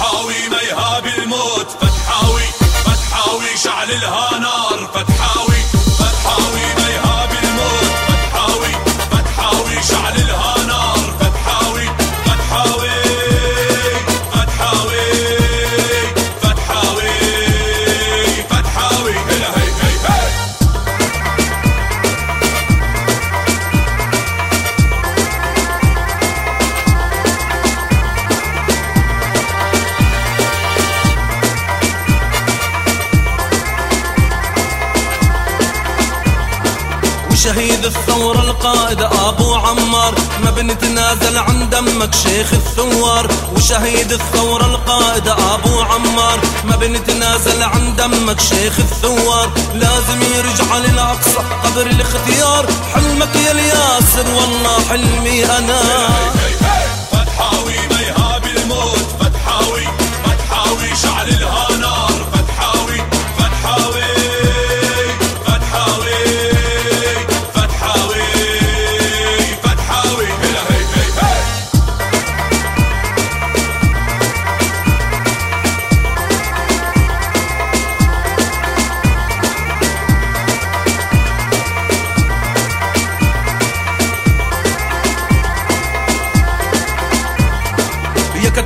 فتحاوي ما يهاب الموت فتحاوي فتحاوي شعل الهانار وشهيد الثورة القائد أبو عمار. ما بنتنازل عن دمك شيخ الثوار. وشهيد الثورة القائد أبو عمار. ما بنتنازل عن دمك شيخ الثوار. لازم يرجع للأقصى قدر الاختيار. حلمك يا الياسر والله حلمي أنا.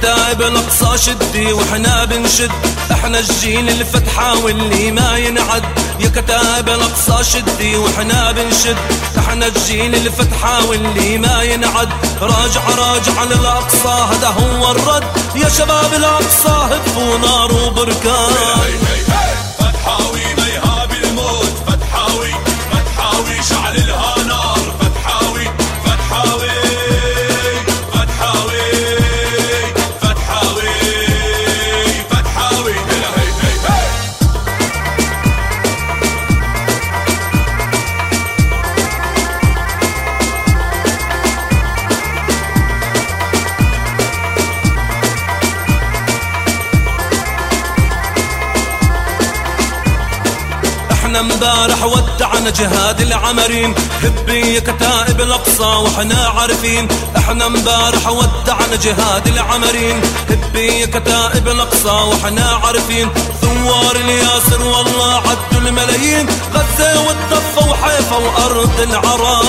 يا كتائب الأقصى شدي وإحنا بنشد. إحنا الجيل الفتحة واللي ما ينعد. يا كتائب الأقصى شدي وإحنا بنشد. إحنا الجيل الفتحة واللي ما ينعد. راجع راجع للأقصى هذا هو الرد. يا شباب الأقصى هفوا نار وبركان إحنا امبارح ودعنا جهاد العمرين. هبي يا كتائب الأقصى وإحنا عارفين. إحنا امبارح ودعنا جهاد العمرين. هبي يا كتائب الأقصى وإحنا عارفين. ثوار الياسر والله عدوا الملايين. غزة والضفة وحيفا وأرض العرب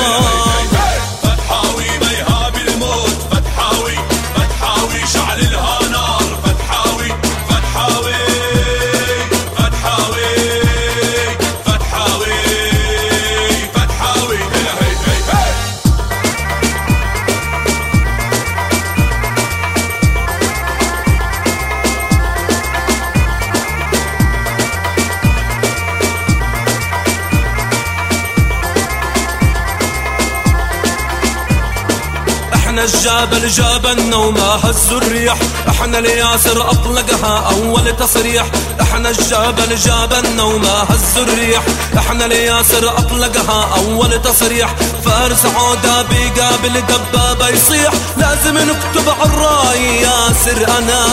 أحنا الجبل جابلنا وما هزوا الريح. أحنا الياسر أطلقها أول تصريح. أحنا الجبل جابلنا وما هزوا الريح. أحنا الياسر أطلقها أول تصريح. فارس عوده بيقابل دبابه يصيح. لازم نكتب عالراي ياسر أنا.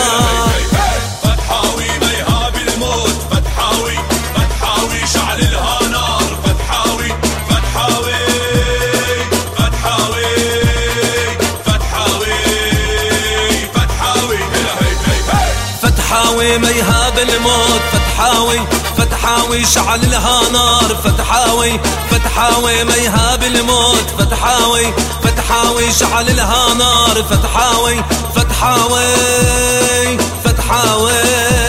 فتحاوي ما يهاب الموت فتحاوي فتحاوي شعل لها نار فتحاوي فتحاوي ما يهاب الموت فتحاوي فتحاوي شعل لها نار فتحاوي فتحاوي فتحاوي